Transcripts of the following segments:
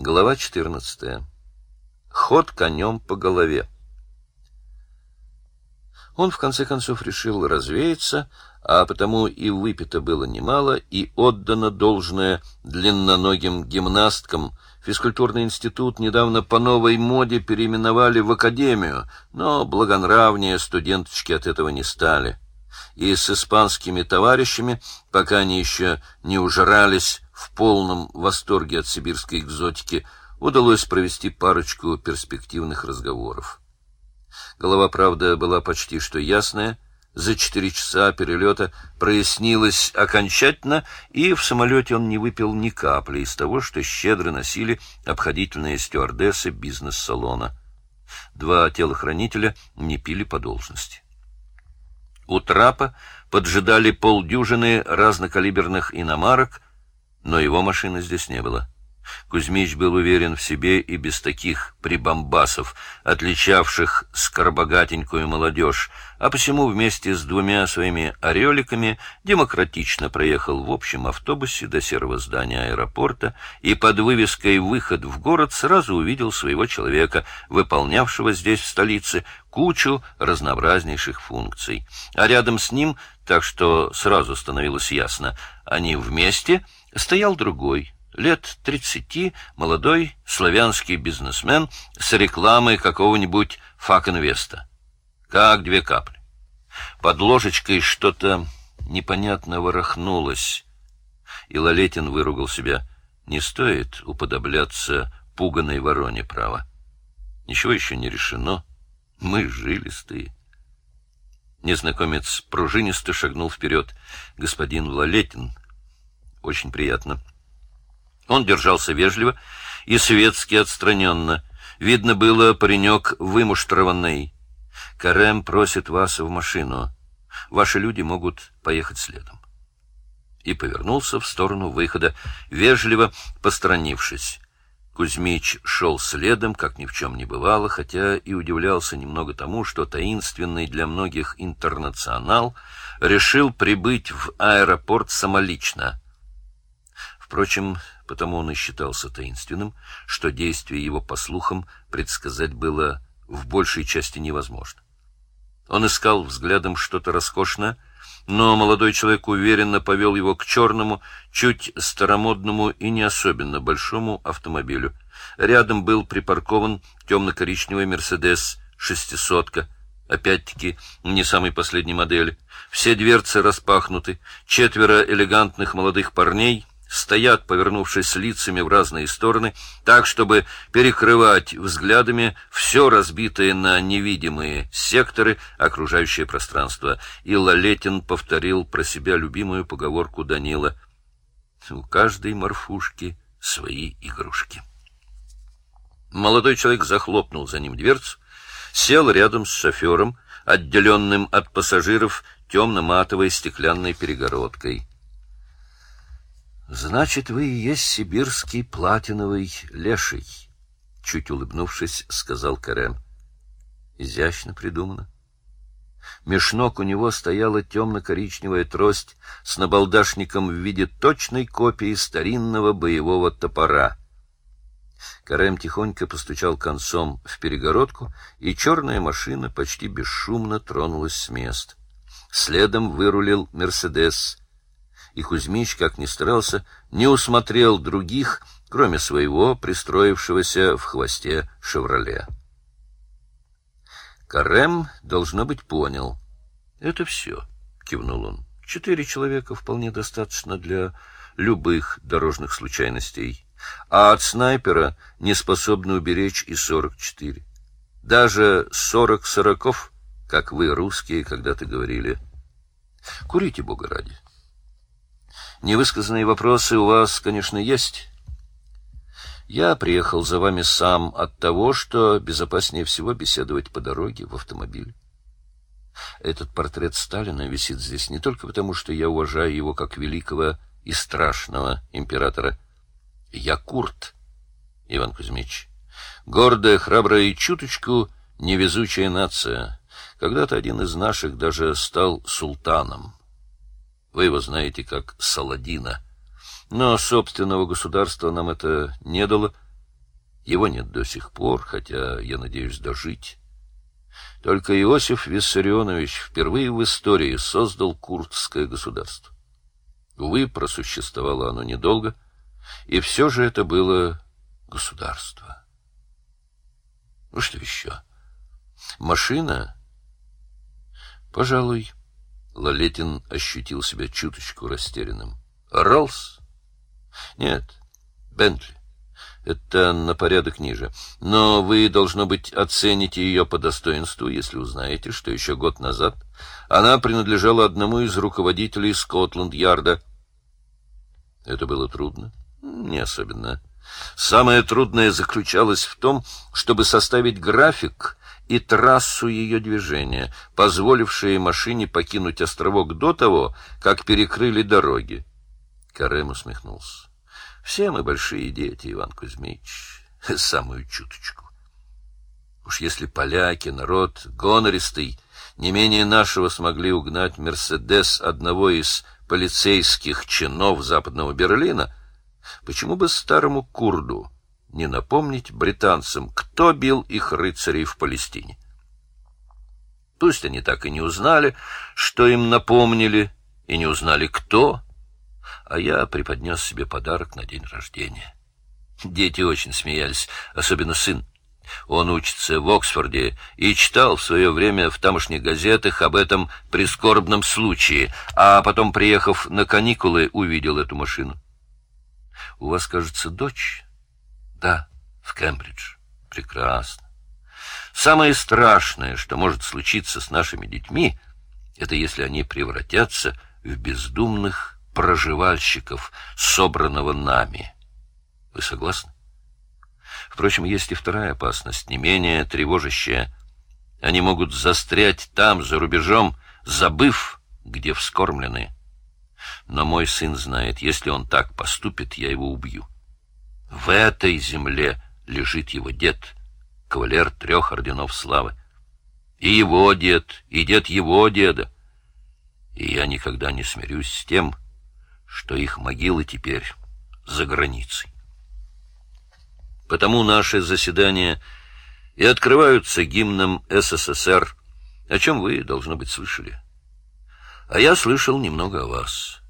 Глава 14. Ход конем по голове. Он в конце концов решил развеяться, а потому и выпито было немало, и отдано должное длинноногим гимнасткам. Физкультурный институт недавно по новой моде переименовали в академию, но благонравнее студенточки от этого не стали. И с испанскими товарищами, пока они еще не ужрались в полном восторге от сибирской экзотики, удалось провести парочку перспективных разговоров. Голова, правда, была почти что ясная. За четыре часа перелета прояснилось окончательно, и в самолете он не выпил ни капли из того, что щедро носили обходительные стюардессы бизнес-салона. Два телохранителя не пили по должности. У трапа поджидали полдюжины разнокалиберных иномарок — но его машины здесь не было. Кузьмич был уверен в себе и без таких прибамбасов, отличавших скоробогатенькую молодежь, а посему вместе с двумя своими ореликами демократично проехал в общем автобусе до серого здания аэропорта и под вывеской «Выход в город» сразу увидел своего человека, выполнявшего здесь, в столице, кучу разнообразнейших функций. А рядом с ним, так что сразу становилось ясно, они вместе — стоял другой, лет тридцати, молодой славянский бизнесмен с рекламой какого-нибудь фак-инвеста. Как две капли. Под ложечкой что-то непонятно ворохнулось, и Лалетин выругал себя. Не стоит уподобляться пуганой вороне, право. Ничего еще не решено. Мы жилистые. Незнакомец пружинисто шагнул вперед. Господин Лалетин очень приятно. Он держался вежливо и светски отстраненно. Видно было, паренек вымуштрованный. Карем просит вас в машину. Ваши люди могут поехать следом. И повернулся в сторону выхода, вежливо посторонившись. Кузьмич шел следом, как ни в чем не бывало, хотя и удивлялся немного тому, что таинственный для многих интернационал решил прибыть в аэропорт самолично — Впрочем, потому он и считался таинственным, что действие его, по слухам, предсказать было в большей части невозможно. Он искал взглядом что-то роскошное, но молодой человек уверенно повел его к черному, чуть старомодному и не особенно большому автомобилю. Рядом был припаркован темно-коричневый «Мерседес» шестисотка, опять-таки не самой последней модели. Все дверцы распахнуты, четверо элегантных молодых парней стоят, повернувшись лицами в разные стороны, так, чтобы перекрывать взглядами все разбитое на невидимые секторы окружающее пространство. И Лалетин повторил про себя любимую поговорку Данила «У каждой морфушки свои игрушки». Молодой человек захлопнул за ним дверцу, сел рядом с шофером, отделенным от пассажиров темно-матовой стеклянной перегородкой. Значит, вы и есть сибирский платиновый леший, чуть улыбнувшись, сказал Карем. Изящно придумано. Меж ног у него стояла темно-коричневая трость с набалдашником в виде точной копии старинного боевого топора. Карем тихонько постучал концом в перегородку, и черная машина почти бесшумно тронулась с места. Следом вырулил «Мерседес», и Кузьмич, как ни старался, не усмотрел других, кроме своего, пристроившегося в хвосте «Шевроле». Карем, должно быть, понял. «Это все», — кивнул он. «Четыре человека вполне достаточно для любых дорожных случайностей, а от снайпера не способны уберечь и сорок четыре. Даже сорок сороков, как вы, русские, когда-то говорили. Курите, Бога ради». Невысказанные вопросы у вас, конечно, есть. Я приехал за вами сам от того, что безопаснее всего беседовать по дороге в автомобиле. Этот портрет Сталина висит здесь не только потому, что я уважаю его как великого и страшного императора. Я Курт, Иван Кузьмич. Гордая, храбрая и чуточку невезучая нация. Когда-то один из наших даже стал султаном. Вы его знаете как Саладина. Но собственного государства нам это не дало. Его нет до сих пор, хотя я надеюсь дожить. Только Иосиф Виссарионович впервые в истории создал курдское государство. Увы, просуществовало оно недолго, и все же это было государство. Ну что еще? Машина? Пожалуй, Лалетин ощутил себя чуточку растерянным. Роллс? Нет, Бентли. Это на порядок ниже. Но вы, должно быть, оцените ее по достоинству, если узнаете, что еще год назад она принадлежала одному из руководителей Скотланд-Ярда. Это было трудно? Не особенно. Самое трудное заключалось в том, чтобы составить график и трассу ее движения, позволившие машине покинуть островок до того, как перекрыли дороги. Карем усмехнулся. Все мы большие дети, Иван Кузьмич, самую чуточку. Уж если поляки, народ гонористый, не менее нашего смогли угнать «Мерседес» одного из полицейских чинов Западного Берлина, почему бы старому курду не напомнить британцам, кто бил их рыцарей в Палестине? Пусть они так и не узнали, что им напомнили, и не узнали, кто, а я преподнес себе подарок на день рождения. Дети очень смеялись, особенно сын. Он учится в Оксфорде и читал в свое время в тамошних газетах об этом прискорбном случае, а потом, приехав на каникулы, увидел эту машину. У вас, кажется, дочь? Да, в Кембридж. Прекрасно. Самое страшное, что может случиться с нашими детьми, это если они превратятся в бездумных проживальщиков, собранного нами. Вы согласны? Впрочем, есть и вторая опасность, не менее тревожащая. Они могут застрять там, за рубежом, забыв, где вскормлены. Но мой сын знает, если он так поступит, я его убью. В этой земле лежит его дед, кавалер трех орденов славы. И его дед, и дед его деда. И я никогда не смирюсь с тем, что их могилы теперь за границей. Потому наши заседания и открываются гимном СССР, о чем вы, должно быть, слышали. А я слышал немного о вас.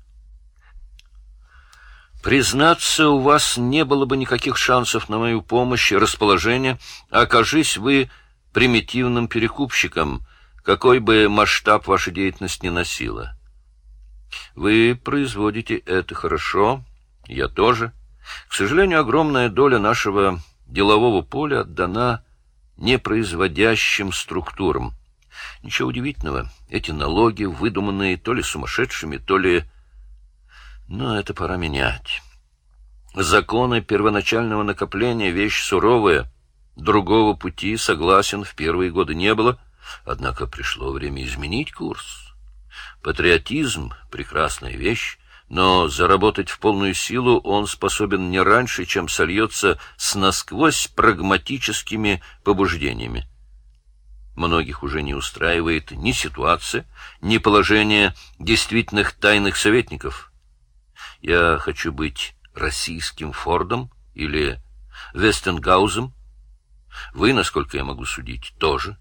Признаться, у вас не было бы никаких шансов на мою помощь и расположение, окажись вы примитивным перекупщиком, какой бы масштаб ваша деятельность ни носила. Вы производите это хорошо, я тоже. К сожалению, огромная доля нашего делового поля отдана непроизводящим структурам. Ничего удивительного, эти налоги, выдуманные то ли сумасшедшими, то ли... Но это пора менять. Законы первоначального накопления — вещь суровая. Другого пути, согласен, в первые годы не было, однако пришло время изменить курс. Патриотизм — прекрасная вещь, но заработать в полную силу он способен не раньше, чем сольется с насквозь прагматическими побуждениями. Многих уже не устраивает ни ситуация, ни положение действительных тайных советников. Я хочу быть российским Фордом или Вестенгаузом. Вы, насколько я могу судить, тоже.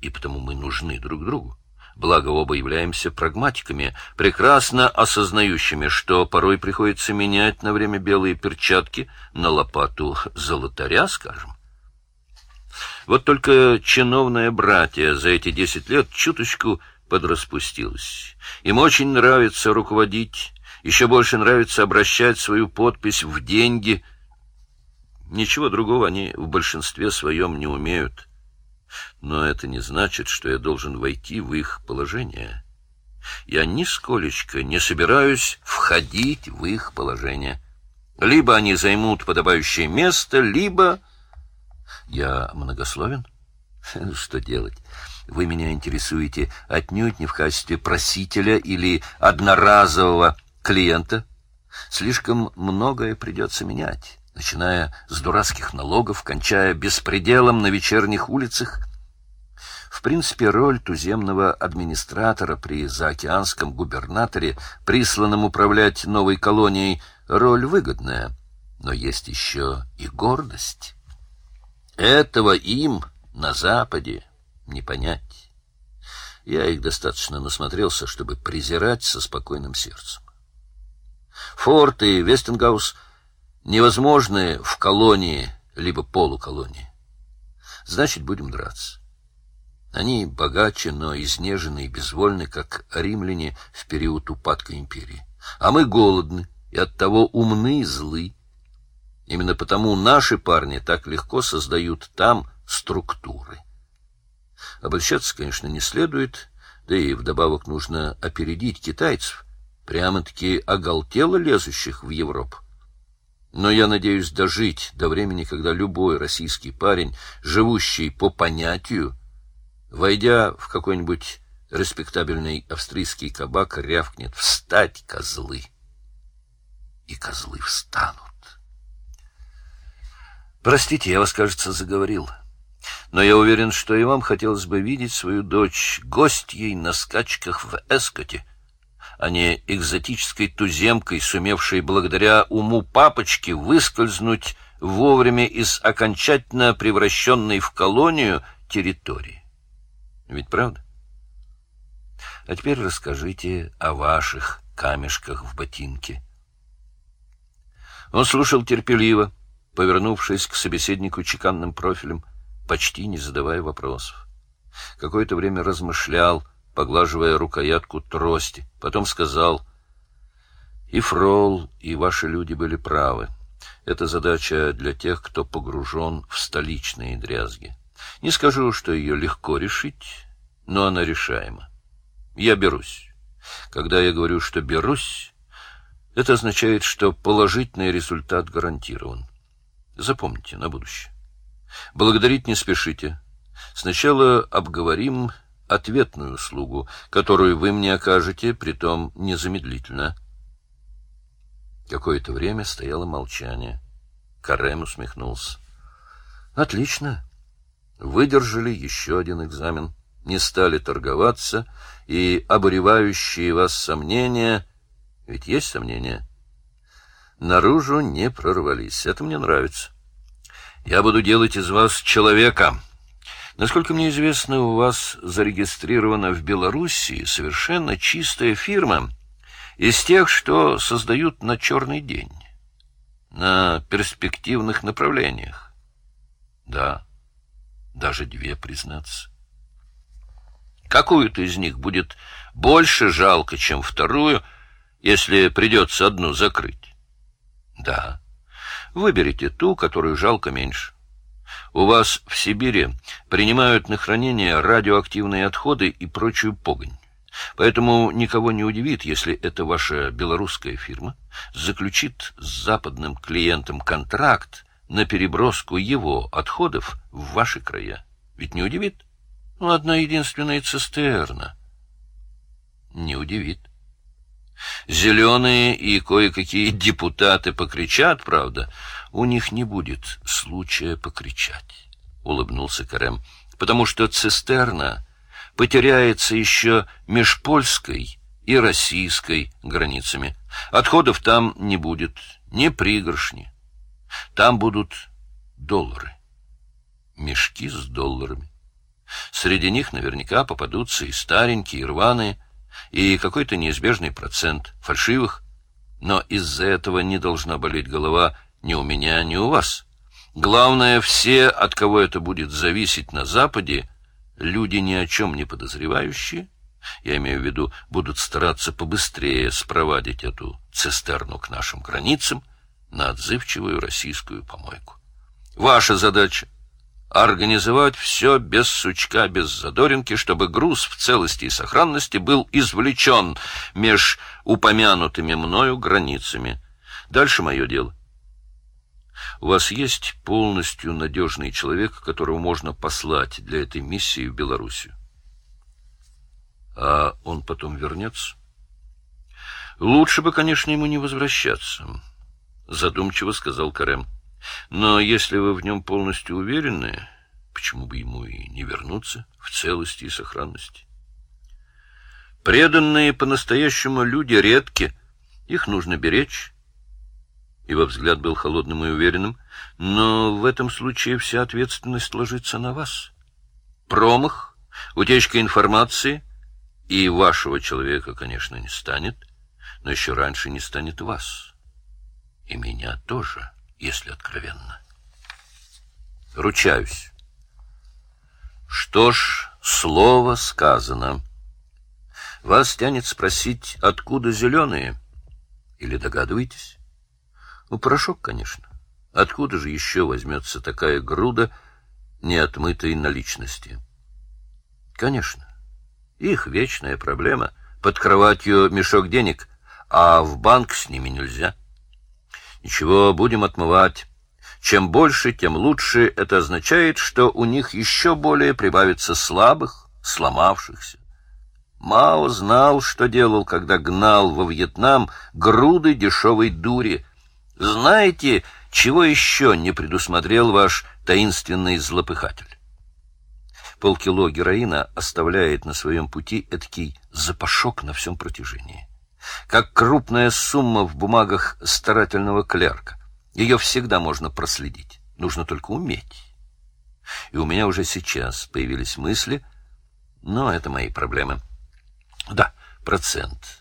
И потому мы нужны друг другу благо оба являемся прагматиками, прекрасно осознающими, что порой приходится менять на время белые перчатки на лопату золотаря, скажем. Вот только чиновное братья за эти десять лет чуточку подраспустилось. Им очень нравится руководить, еще больше нравится обращать свою подпись в деньги. Ничего другого они в большинстве своем не умеют. Но это не значит, что я должен войти в их положение. Я нисколечко не собираюсь входить в их положение. Либо они займут подобающее место, либо... Я многословен? Что делать? Вы меня интересуете отнюдь не в качестве просителя или одноразового клиента. Слишком многое придется менять начиная с дурацких налогов, кончая беспределом на вечерних улицах. В принципе, роль туземного администратора при заокеанском губернаторе, присланном управлять новой колонией, роль выгодная. Но есть еще и гордость. Этого им на Западе не понять. Я их достаточно насмотрелся, чтобы презирать со спокойным сердцем. Форт и Вестенгаус невозможны в колонии либо полуколонии. Значит, будем драться. Они богаче, но изнежены и безвольны, как римляне в период упадка империи. А мы голодны и оттого умны и злы. Именно потому наши парни так легко создают там структуры. Обольщаться, конечно, не следует, да и вдобавок нужно опередить китайцев, прямо-таки оголтело лезущих в Европу. Но я надеюсь дожить до времени, когда любой российский парень, живущий по понятию, войдя в какой-нибудь респектабельный австрийский кабак, рявкнет «Встать, козлы!» И козлы встанут. Простите, я вас, кажется, заговорил. Но я уверен, что и вам хотелось бы видеть свою дочь гостьей на скачках в Эскоте, а не экзотической туземкой, сумевшей благодаря уму папочки выскользнуть вовремя из окончательно превращенной в колонию территории. Ведь правда? А теперь расскажите о ваших камешках в ботинке. Он слушал терпеливо, повернувшись к собеседнику чеканным профилем, почти не задавая вопросов. Какое-то время размышлял, поглаживая рукоятку трости. Потом сказал, «И Фрол, и ваши люди были правы. Это задача для тех, кто погружен в столичные дрязги. Не скажу, что ее легко решить, но она решаема. Я берусь. Когда я говорю, что берусь, это означает, что положительный результат гарантирован. Запомните на будущее. Благодарить не спешите. Сначала обговорим ответную услугу, которую вы мне окажете, притом незамедлительно. Какое-то время стояло молчание. Карем усмехнулся. Отлично. Выдержали еще один экзамен, не стали торговаться, и обуревающие вас сомнения, ведь есть сомнения, наружу не прорвались. Это мне нравится. Я буду делать из вас человека, Насколько мне известно, у вас зарегистрирована в Белоруссии совершенно чистая фирма из тех, что создают на черный день, на перспективных направлениях. Да, даже две, признаться. Какую-то из них будет больше жалко, чем вторую, если придется одну закрыть? Да. Выберите ту, которую жалко меньше. У вас в Сибири принимают на хранение радиоактивные отходы и прочую погонь. Поэтому никого не удивит, если эта ваша белорусская фирма заключит с западным клиентом контракт на переброску его отходов в ваши края. Ведь не удивит? Ну, одна единственная цистерна. Не удивит. Зеленые и кое-какие депутаты покричат, правда, у них не будет случая покричать, — улыбнулся Карем, — потому что цистерна потеряется еще меж польской и российской границами. Отходов там не будет, ни пригоршни. Там будут доллары, мешки с долларами. Среди них наверняка попадутся и старенькие, и рваные, и какой-то неизбежный процент фальшивых, но из-за этого не должна болеть голова ни у меня, ни у вас. Главное, все, от кого это будет зависеть на Западе, люди ни о чем не подозревающие, я имею в виду, будут стараться побыстрее спровадить эту цистерну к нашим границам на отзывчивую российскую помойку. Ваша задача — организовать все без сучка, без задоринки, чтобы груз в целости и сохранности был извлечен меж упомянутыми мною границами. Дальше мое дело. У вас есть полностью надежный человек, которого можно послать для этой миссии в Белоруссию? А он потом вернется? Лучше бы, конечно, ему не возвращаться, задумчиво сказал Карем. Но если вы в нем полностью уверены, почему бы ему и не вернуться в целости и сохранности? Преданные по-настоящему люди редки, их нужно беречь Его взгляд был холодным и уверенным. «Но в этом случае вся ответственность ложится на вас. Промах, утечка информации, и вашего человека, конечно, не станет, но еще раньше не станет вас. И меня тоже, если откровенно. Ручаюсь. Что ж, слово сказано. Вас тянет спросить, откуда зеленые? Или догадываетесь? Ну, порошок, конечно. Откуда же еще возьмется такая груда неотмытой наличности? Конечно. Их вечная проблема. Под кроватью мешок денег, а в банк с ними нельзя. Ничего, будем отмывать. Чем больше, тем лучше. Это означает, что у них еще более прибавится слабых, сломавшихся. Мао знал, что делал, когда гнал во Вьетнам груды дешевой дури. Знаете, чего еще не предусмотрел ваш таинственный злопыхатель? Полкило героина оставляет на своем пути эдакий запашок на всем протяжении. Как крупная сумма в бумагах старательного клерка. Ее всегда можно проследить. Нужно только уметь. И у меня уже сейчас появились мысли, но это мои проблемы. Да, процент.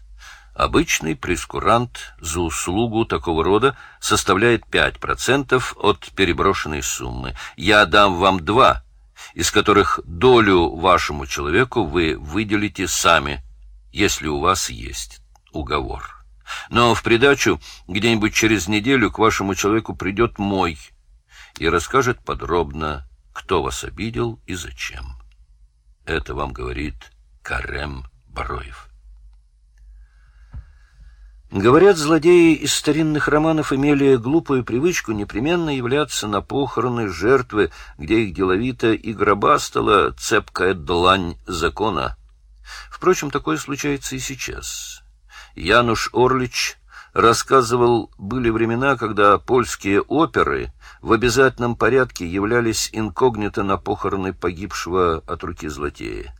Обычный прескурант за услугу такого рода составляет 5% от переброшенной суммы. Я дам вам два, из которых долю вашему человеку вы выделите сами, если у вас есть уговор. Но в придачу где-нибудь через неделю к вашему человеку придет мой и расскажет подробно, кто вас обидел и зачем. Это вам говорит Карем Бароев. Говорят, злодеи из старинных романов имели глупую привычку непременно являться на похороны жертвы, где их деловито и гробастала цепкая длань закона. Впрочем, такое случается и сейчас. Януш Орлич рассказывал, были времена, когда польские оперы в обязательном порядке являлись инкогнито на похороны погибшего от руки злодея.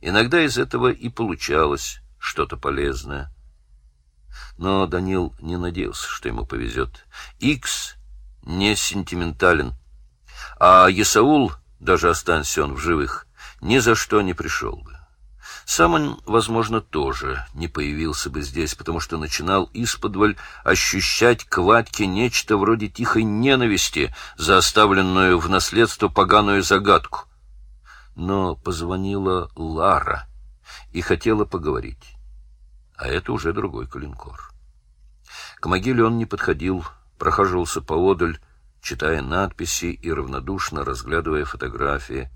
Иногда из этого и получалось что-то полезное. Но Данил не надеялся, что ему повезет. Икс не сентиментален, а Исаул, даже останься он в живых, ни за что не пришел бы. Сам он, возможно, тоже не появился бы здесь, потому что начинал исподволь ощущать к Вадьке нечто вроде тихой ненависти за оставленную в наследство поганую загадку. Но позвонила Лара и хотела поговорить. А это уже другой калинкор. К могиле он не подходил, прохаживался поодаль, читая надписи и равнодушно разглядывая фотографии.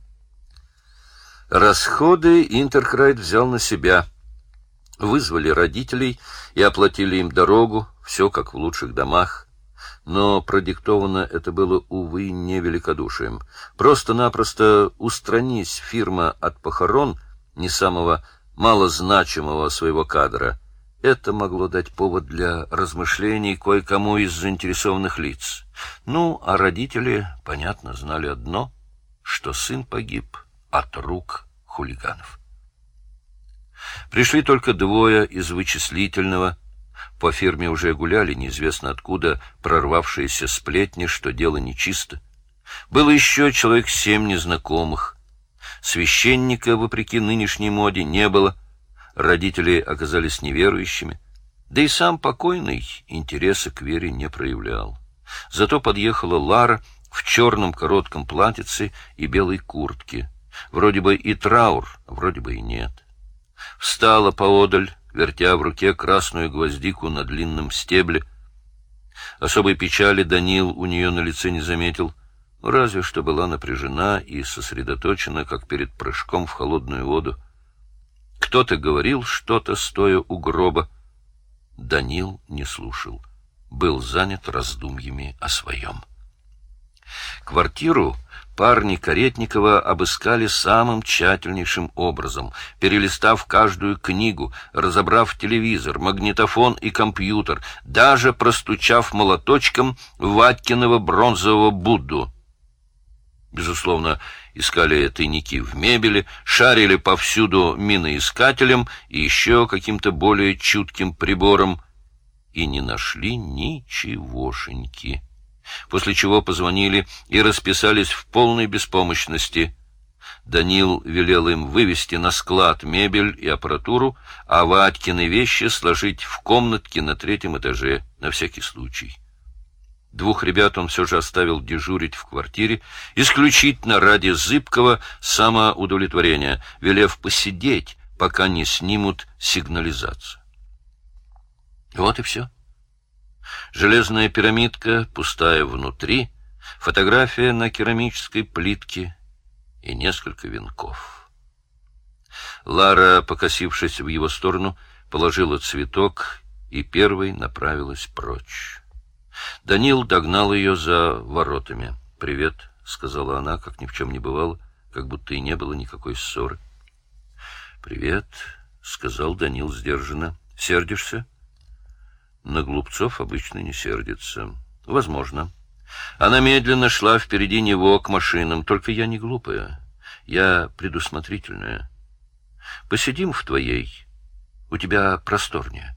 Расходы Интеркрайт взял на себя. Вызвали родителей и оплатили им дорогу, все как в лучших домах. Но продиктовано это было, увы, не великодушием. Просто-напросто устранись фирма от похорон не самого малозначимого своего кадра. Это могло дать повод для размышлений кое-кому из заинтересованных лиц. Ну, а родители, понятно, знали одно, что сын погиб от рук хулиганов. Пришли только двое из вычислительного. По фирме уже гуляли, неизвестно откуда, прорвавшиеся сплетни, что дело нечисто. Было еще человек семь незнакомых. Священника, вопреки нынешней моде, не было. Родители оказались неверующими. Да и сам покойный интереса к вере не проявлял. Зато подъехала Лара в черном коротком платьице и белой куртке. Вроде бы и траур, вроде бы и нет. Встала поодаль, вертя в руке красную гвоздику на длинном стебле. Особой печали Данил у нее на лице не заметил, разве что была напряжена и сосредоточена, как перед прыжком в холодную воду. Кто-то говорил что-то, стоя у гроба. Данил не слушал, был занят раздумьями о своем. Квартиру парни Каретникова обыскали самым тщательнейшим образом, перелистав каждую книгу, разобрав телевизор, магнитофон и компьютер, даже простучав молоточком Ваткиного бронзового Будду. Безусловно, искали тайники в мебели, шарили повсюду миноискателем и еще каким-то более чутким прибором. и не нашли ничегошеньки. После чего позвонили и расписались в полной беспомощности. Данил велел им вывести на склад мебель и аппаратуру, а Вадькины вещи сложить в комнатке на третьем этаже на всякий случай. Двух ребят он все же оставил дежурить в квартире, исключительно ради зыбкого самоудовлетворения, велев посидеть, пока не снимут сигнализацию. Вот и все. Железная пирамидка, пустая внутри, фотография на керамической плитке и несколько венков. Лара, покосившись в его сторону, положила цветок и первой направилась прочь. Данил догнал ее за воротами. «Привет», — сказала она, как ни в чем не бывало, как будто и не было никакой ссоры. «Привет», — сказал Данил сдержанно. «Сердишься?» На глупцов обычно не сердится. Возможно. Она медленно шла впереди него к машинам. Только я не глупая. Я предусмотрительная. Посидим в твоей. У тебя просторнее.